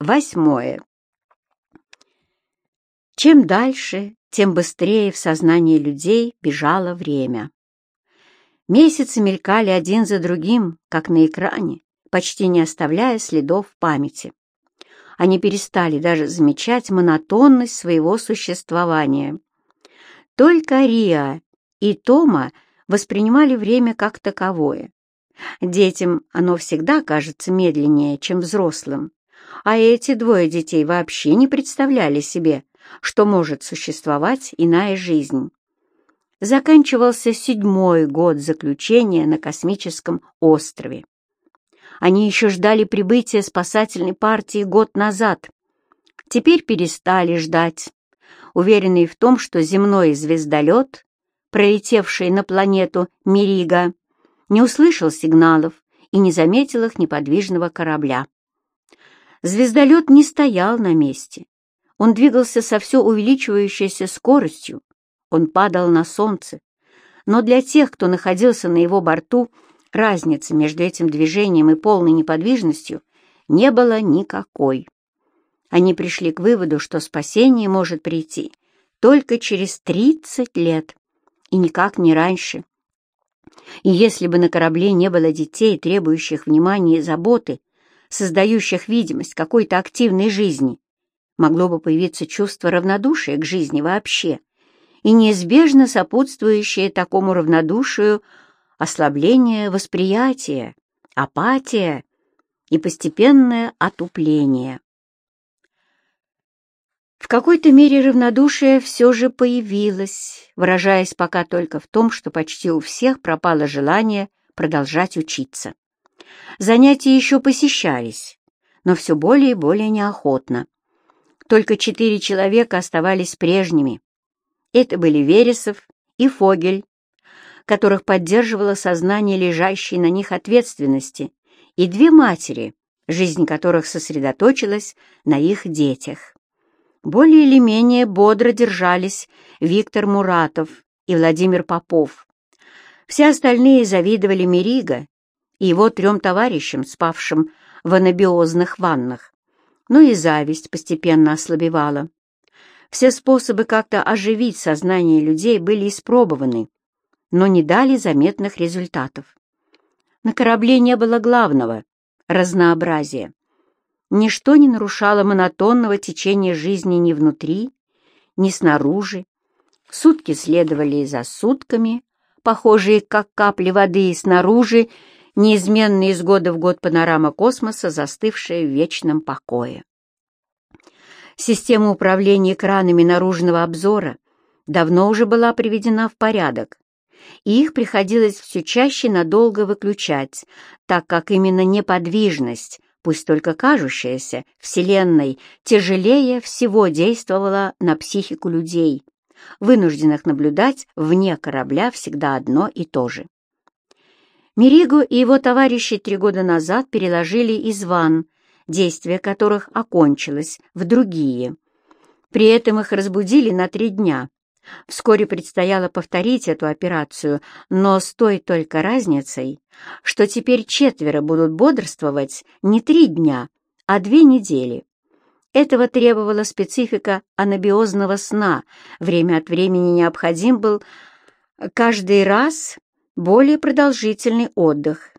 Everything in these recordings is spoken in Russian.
Восьмое. Чем дальше, тем быстрее в сознании людей бежало время. Месяцы мелькали один за другим, как на экране, почти не оставляя следов в памяти. Они перестали даже замечать монотонность своего существования. Только Риа и Тома воспринимали время как таковое. Детям оно всегда кажется медленнее, чем взрослым, а эти двое детей вообще не представляли себе, что может существовать иная жизнь. Заканчивался седьмой год заключения на космическом острове. Они еще ждали прибытия спасательной партии год назад. Теперь перестали ждать, уверенные в том, что земной звездолет, пролетевший на планету Мирига, не услышал сигналов и не заметил их неподвижного корабля. Звездолет не стоял на месте. Он двигался со все увеличивающейся скоростью. Он падал на солнце. Но для тех, кто находился на его борту, разницы между этим движением и полной неподвижностью не было никакой. Они пришли к выводу, что спасение может прийти только через 30 лет, и никак не раньше. И если бы на корабле не было детей, требующих внимания и заботы, создающих видимость какой-то активной жизни, могло бы появиться чувство равнодушия к жизни вообще и неизбежно сопутствующее такому равнодушию ослабление восприятия, апатия и постепенное отупление. В какой-то мере равнодушие все же появилось, выражаясь пока только в том, что почти у всех пропало желание продолжать учиться. Занятия еще посещались, но все более и более неохотно. Только четыре человека оставались прежними. Это были Вересов и Фогель, которых поддерживало сознание лежащей на них ответственности, и две матери, жизнь которых сосредоточилась на их детях. Более или менее бодро держались Виктор Муратов и Владимир Попов. Все остальные завидовали Мерига и его трем товарищам, спавшим в анабиозных ваннах. Но и зависть постепенно ослабевала. Все способы как-то оживить сознание людей были испробованы, но не дали заметных результатов. На корабле не было главного — разнообразия. Ничто не нарушало монотонного течения жизни ни внутри, ни снаружи. Сутки следовали за сутками, похожие как капли воды, и снаружи неизменная из года в год панорама космоса, застывшая в вечном покое. Система управления экранами наружного обзора давно уже была приведена в порядок, и их приходилось все чаще надолго выключать, так как именно неподвижность, пусть только кажущаяся, Вселенной тяжелее всего действовала на психику людей, вынужденных наблюдать вне корабля всегда одно и то же. Мериго и его товарищи три года назад переложили из ванн, действие которых окончилось, в другие. При этом их разбудили на три дня, Вскоре предстояло повторить эту операцию, но с той только разницей, что теперь четверо будут бодрствовать не три дня, а две недели. Этого требовала специфика анабиозного сна. Время от времени необходим был каждый раз более продолжительный отдых.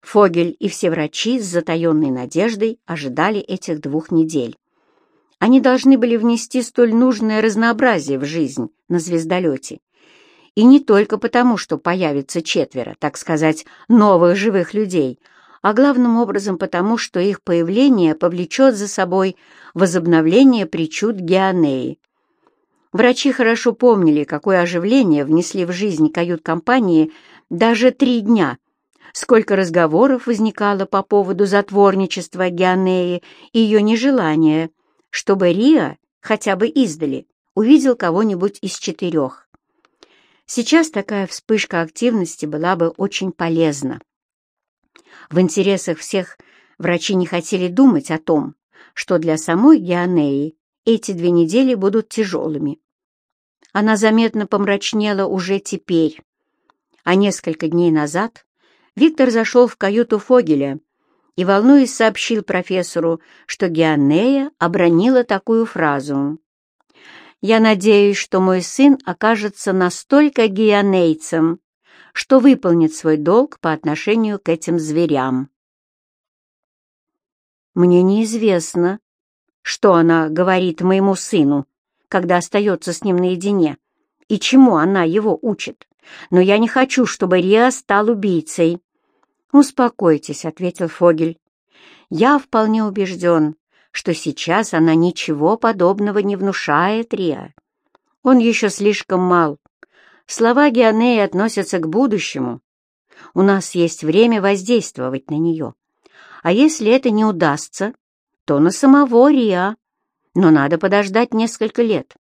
Фогель и все врачи с затаенной надеждой ожидали этих двух недель. Они должны были внести столь нужное разнообразие в жизнь на звездолете. И не только потому, что появится четверо, так сказать, новых живых людей, а главным образом потому, что их появление повлечет за собой возобновление причуд Геонеи. Врачи хорошо помнили, какое оживление внесли в жизнь кают-компании даже три дня, сколько разговоров возникало по поводу затворничества Геонеи и ее нежелания – чтобы Риа, хотя бы издали, увидел кого-нибудь из четырех. Сейчас такая вспышка активности была бы очень полезна. В интересах всех врачи не хотели думать о том, что для самой Геонеи эти две недели будут тяжелыми. Она заметно помрачнела уже теперь, а несколько дней назад Виктор зашел в каюту Фогеля и, волнуясь, сообщил профессору, что Геонея обронила такую фразу. «Я надеюсь, что мой сын окажется настолько геонейцем, что выполнит свой долг по отношению к этим зверям». Мне неизвестно, что она говорит моему сыну, когда остается с ним наедине, и чему она его учит, но я не хочу, чтобы Риа стал убийцей. «Успокойтесь», — ответил Фогель. «Я вполне убежден, что сейчас она ничего подобного не внушает Риа. Он еще слишком мал. Слова Геонеи относятся к будущему. У нас есть время воздействовать на нее. А если это не удастся, то на самого Риа. Но надо подождать несколько лет,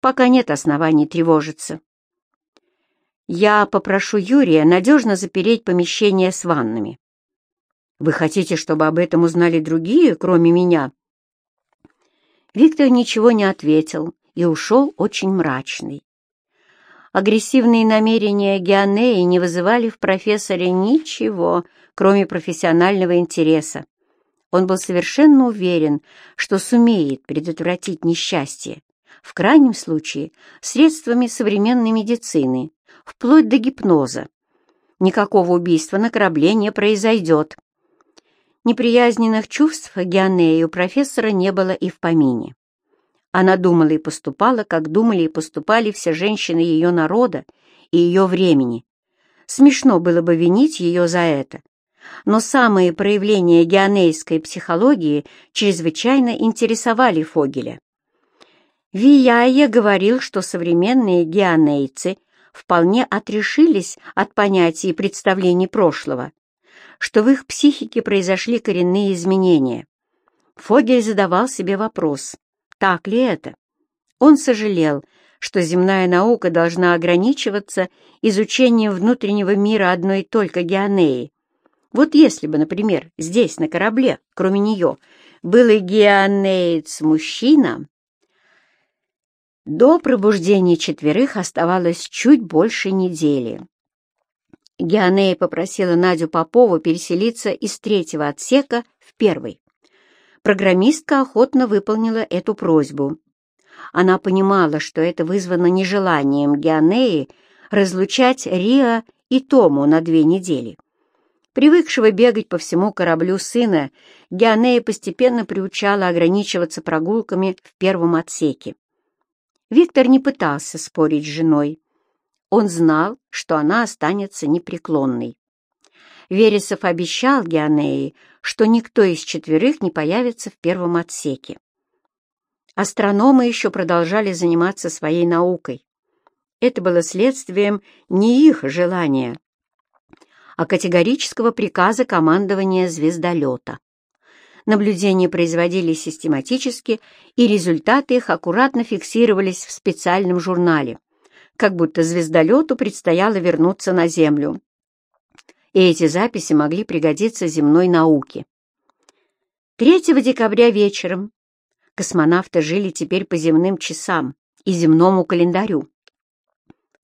пока нет оснований тревожиться. Я попрошу Юрия надежно запереть помещение с ваннами. Вы хотите, чтобы об этом узнали другие, кроме меня?» Виктор ничего не ответил и ушел очень мрачный. Агрессивные намерения Геонеи не вызывали в профессоре ничего, кроме профессионального интереса. Он был совершенно уверен, что сумеет предотвратить несчастье, в крайнем случае средствами современной медицины, вплоть до гипноза. Никакого убийства на корабле не произойдет. Неприязненных чувств Геонеи у профессора не было и в помине. Она думала и поступала, как думали и поступали все женщины ее народа и ее времени. Смешно было бы винить ее за это. Но самые проявления геонейской психологии чрезвычайно интересовали Фогеля. Вияя говорил, что современные геонейцы вполне отрешились от понятий и представлений прошлого, что в их психике произошли коренные изменения. Фогель задавал себе вопрос, так ли это? Он сожалел, что земная наука должна ограничиваться изучением внутреннего мира одной только Геонеи. Вот если бы, например, здесь, на корабле, кроме нее, был геонеец-мужчина, до пробуждения четверых оставалось чуть больше недели. Геонея попросила Надю Попову переселиться из третьего отсека в первый. Программистка охотно выполнила эту просьбу. Она понимала, что это вызвано нежеланием Геонеи разлучать Риа и Тому на две недели. Привыкшего бегать по всему кораблю сына, Геонея постепенно приучала ограничиваться прогулками в первом отсеке. Виктор не пытался спорить с женой. Он знал, что она останется непреклонной. Вересов обещал Геонеи, что никто из четверых не появится в первом отсеке. Астрономы еще продолжали заниматься своей наукой. Это было следствием не их желания, а категорического приказа командования звездолета. Наблюдения производились систематически, и результаты их аккуратно фиксировались в специальном журнале, как будто звездолету предстояло вернуться на Землю. И эти записи могли пригодиться земной науке. 3 декабря вечером космонавты жили теперь по земным часам и земному календарю.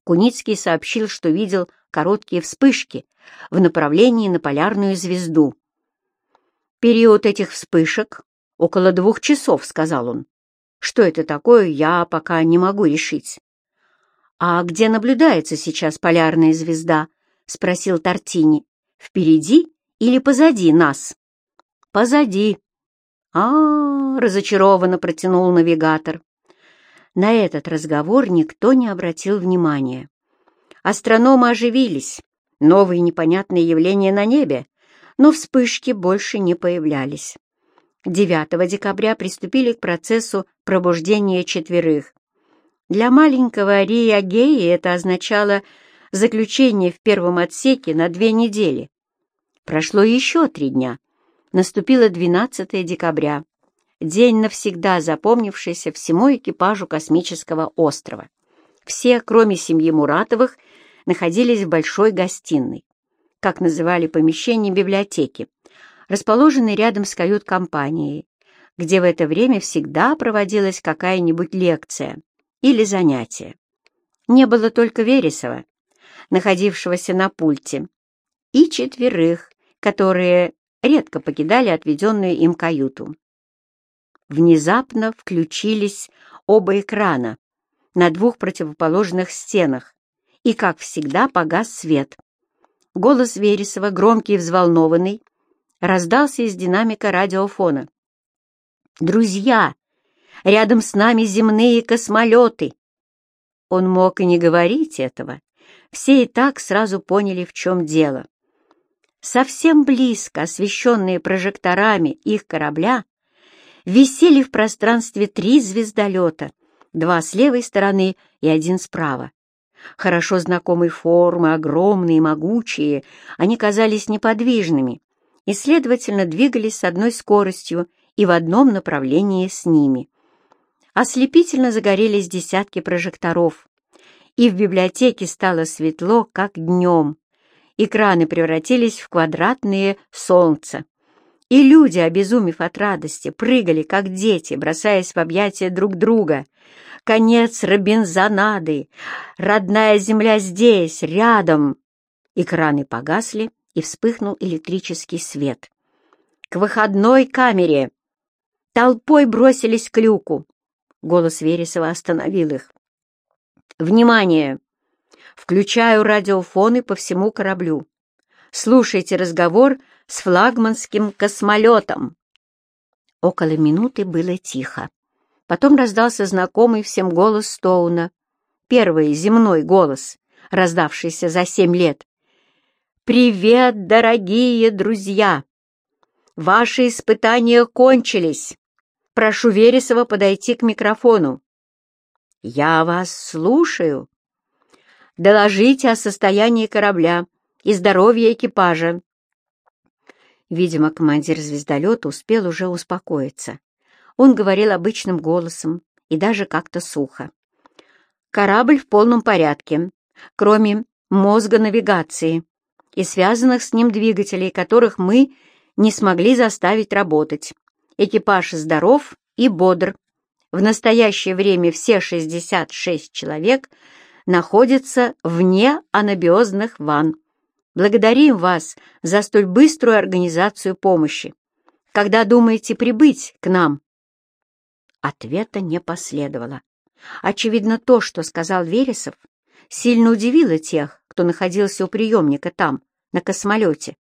Куницкий сообщил, что видел короткие вспышки в направлении на полярную звезду, Период этих вспышек — около двух часов, — сказал он. Что это такое, я пока не могу решить. «А где наблюдается сейчас полярная звезда?» — спросил Тортини. «Впереди или позади нас?» «Позади». А, -а, а разочарованно протянул навигатор. На этот разговор никто не обратил внимания. Астрономы оживились. Новые непонятные явления на небе но вспышки больше не появлялись. 9 декабря приступили к процессу пробуждения четверых. Для маленького Рия Геи это означало заключение в первом отсеке на две недели. Прошло еще три дня. Наступило 12 декабря, день навсегда запомнившийся всему экипажу космического острова. Все, кроме семьи Муратовых, находились в большой гостиной как называли помещение библиотеки, расположенной рядом с кают-компанией, где в это время всегда проводилась какая-нибудь лекция или занятие. Не было только Вересова, находившегося на пульте, и четверых, которые редко покидали отведенную им каюту. Внезапно включились оба экрана на двух противоположных стенах, и, как всегда, погас свет. Голос Вересова, громкий и взволнованный, раздался из динамика радиофона. «Друзья! Рядом с нами земные космолеты!» Он мог и не говорить этого. Все и так сразу поняли, в чем дело. Совсем близко, освещенные прожекторами их корабля, висели в пространстве три звездолета, два с левой стороны и один справа. Хорошо знакомой формы, огромные, могучие, они казались неподвижными и, следовательно, двигались с одной скоростью и в одном направлении с ними. Ослепительно загорелись десятки прожекторов, и в библиотеке стало светло, как днем. Экраны превратились в квадратные солнца. И люди, обезумев от радости, прыгали, как дети, бросаясь в объятия друг друга. Конец Робинзонады! Родная земля здесь, рядом! Экраны погасли, и вспыхнул электрический свет. «К выходной камере!» Толпой бросились к люку. Голос Вересова остановил их. «Внимание! Включаю радиофоны по всему кораблю. Слушайте разговор с флагманским космолетом». Около минуты было тихо. Потом раздался знакомый всем голос Стоуна. Первый земной голос, раздавшийся за семь лет. «Привет, дорогие друзья! Ваши испытания кончились. Прошу Вересова подойти к микрофону. Я вас слушаю. Доложите о состоянии корабля и здоровье экипажа. Видимо, командир звездолета успел уже успокоиться. Он говорил обычным голосом и даже как-то сухо. Корабль в полном порядке, кроме мозга навигации и связанных с ним двигателей, которых мы не смогли заставить работать. Экипаж здоров и бодр. В настоящее время все 66 человек находятся вне анабиозных ванн. Благодарим вас за столь быструю организацию помощи. Когда думаете прибыть к нам?» Ответа не последовало. Очевидно, то, что сказал Вересов, сильно удивило тех, кто находился у приемника там, на космолете.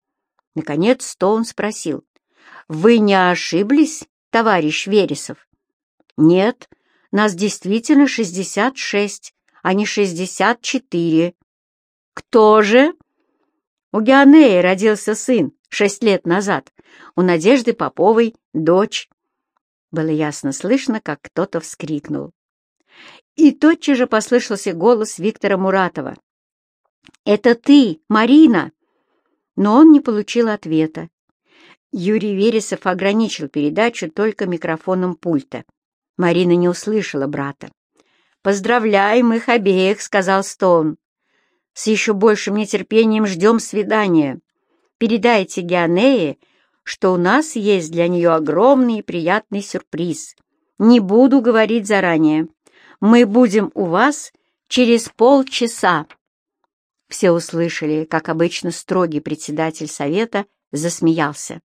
Наконец Стоун спросил, «Вы не ошиблись, товарищ Вересов?» «Нет, нас действительно шестьдесят шесть, а не шестьдесят четыре». «Кто же?» «У Геонеи родился сын шесть лет назад, у Надежды Поповой дочь». Было ясно слышно, как кто-то вскрикнул. И тотчас же послышался голос Виктора Муратова. «Это ты, Марина!» Но он не получил ответа. Юрий Вересов ограничил передачу только микрофоном пульта. Марина не услышала брата. «Поздравляем их обеих», — сказал Стоун. «С еще большим нетерпением ждем свидания. Передайте Геонее, что у нас есть для нее огромный и приятный сюрприз. Не буду говорить заранее. Мы будем у вас через полчаса». Все услышали, как обычно строгий председатель совета засмеялся.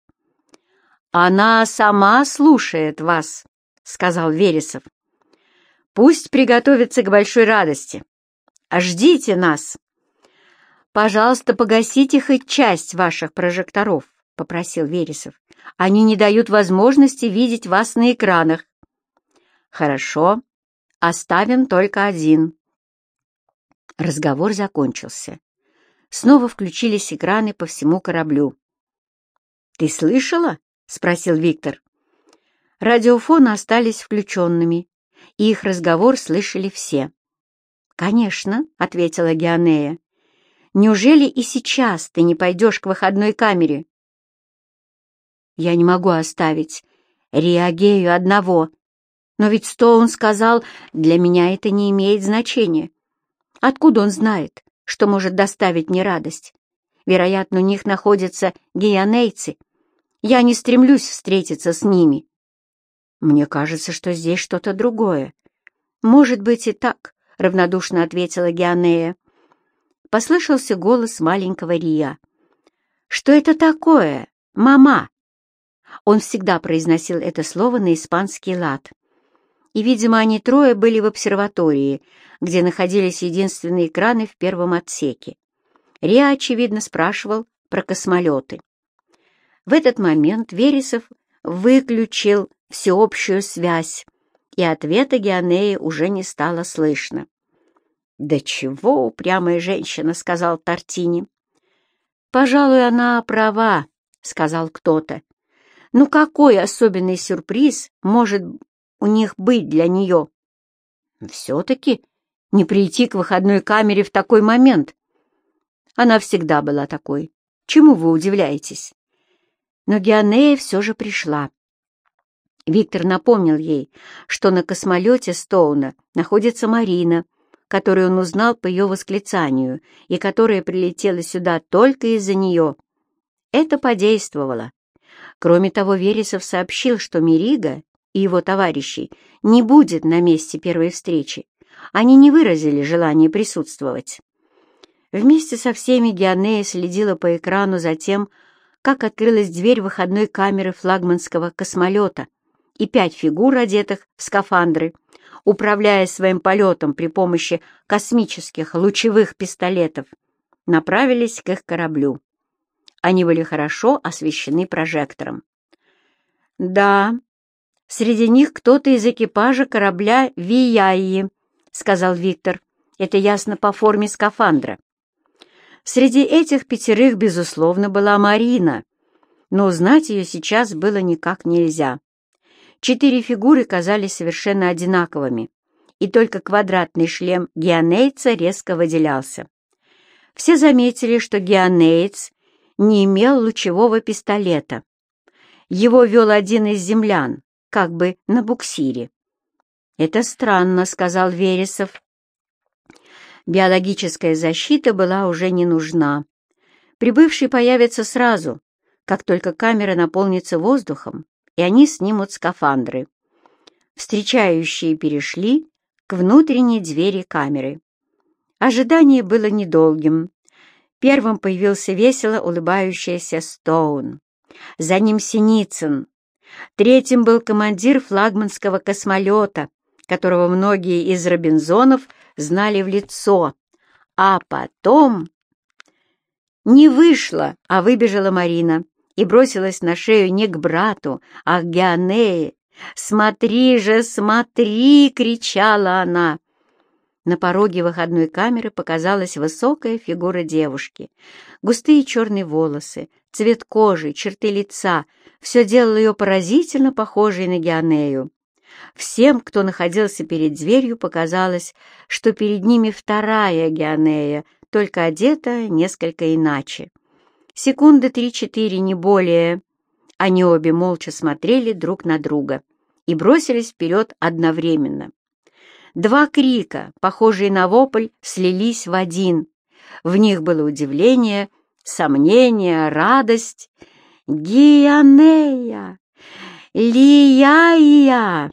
«Она сама слушает вас», — сказал Вересов. «Пусть приготовится к большой радости. А ждите нас». «Пожалуйста, погасите хоть часть ваших прожекторов», — попросил Вересов. «Они не дают возможности видеть вас на экранах». «Хорошо, оставим только один». Разговор закончился. Снова включились экраны по всему кораблю. «Ты слышала?» — спросил Виктор. Радиофоны остались включенными, и их разговор слышали все. «Конечно», — ответила Геонея. «Неужели и сейчас ты не пойдешь к выходной камере?» «Я не могу оставить Риагею одного. Но ведь Стоун сказал, для меня это не имеет значения. Откуда он знает, что может доставить мне радость? Вероятно, у них находятся геонейцы, я не стремлюсь встретиться с ними. Мне кажется, что здесь что-то другое. Может быть и так, — равнодушно ответила Геонея. Послышался голос маленького Рия. «Что это такое, «Мама!» Он всегда произносил это слово на испанский лад. И, видимо, они трое были в обсерватории, где находились единственные экраны в первом отсеке. Риа, очевидно, спрашивал про космолеты. В этот момент Вересов выключил всеобщую связь, и ответа Геонеи уже не стало слышно. «Да чего упрямая женщина!» — сказал Тартини. «Пожалуй, она права», — сказал кто-то. «Ну какой особенный сюрприз может у них быть для нее?» «Все-таки не прийти к выходной камере в такой момент. Она всегда была такой. Чему вы удивляетесь?» Но Геонея все же пришла. Виктор напомнил ей, что на космолете Стоуна находится Марина, которую он узнал по ее восклицанию и которая прилетела сюда только из-за нее. Это подействовало. Кроме того, Вересов сообщил, что Мирига и его товарищей не будет на месте первой встречи. Они не выразили желания присутствовать. Вместе со всеми Геонея следила по экрану за тем, как открылась дверь выходной камеры флагманского космолета, и пять фигур, одетых в скафандры, управляя своим полетом при помощи космических лучевых пистолетов, направились к их кораблю. Они были хорошо освещены прожектором. «Да, среди них кто-то из экипажа корабля Вияи», — сказал Виктор. «Это ясно по форме скафандра». Среди этих пятерых, безусловно, была Марина, но узнать ее сейчас было никак нельзя. Четыре фигуры казались совершенно одинаковыми, и только квадратный шлем геонейца резко выделялся. Все заметили, что геонеец не имел лучевого пистолета. Его вел один из землян, как бы на буксире. «Это странно», — сказал Вересов. Биологическая защита была уже не нужна. Прибывший появится сразу, как только камера наполнится воздухом, и они снимут скафандры. Встречающие перешли к внутренней двери камеры. Ожидание было недолгим. Первым появился весело улыбающийся Стоун. За ним Синицын. Третьим был командир флагманского космолета, которого многие из Робинзонов знали в лицо. А потом... Не вышло, а выбежала Марина и бросилась на шею не к брату, а к Геонее. «Смотри же, смотри!» — кричала она. На пороге выходной камеры показалась высокая фигура девушки. Густые черные волосы, цвет кожи, черты лица — все делало ее поразительно похожей на Геонею. Всем, кто находился перед дверью, показалось, что перед ними вторая Геонея, только одета несколько иначе. Секунды три-четыре, не более. Они обе молча смотрели друг на друга и бросились вперед одновременно. Два крика, похожие на вопль, слились в один. В них было удивление, сомнение, радость. «Гианея! Лияия!»